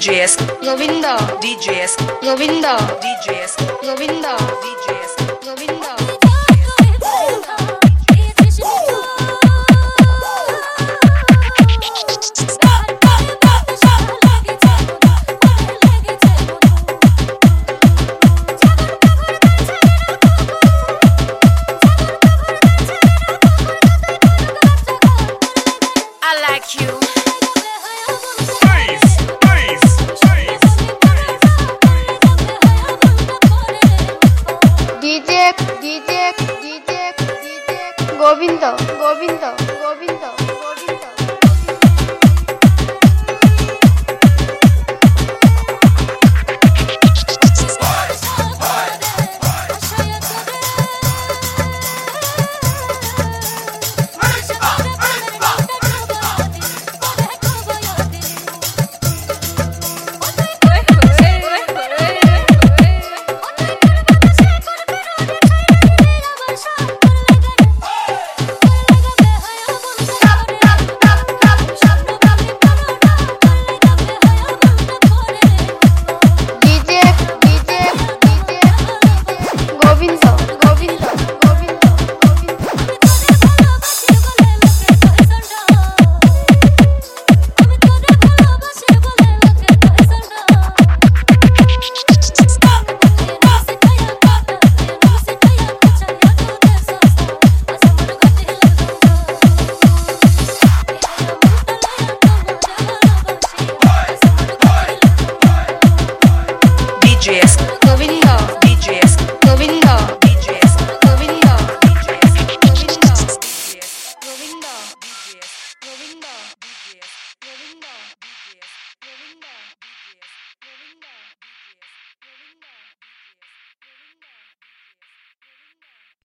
DJs, Govinda, DJs, Govinda, DJs, Govinda, DJs. Govinda. I like you. Govindo, Govindo, Govindo.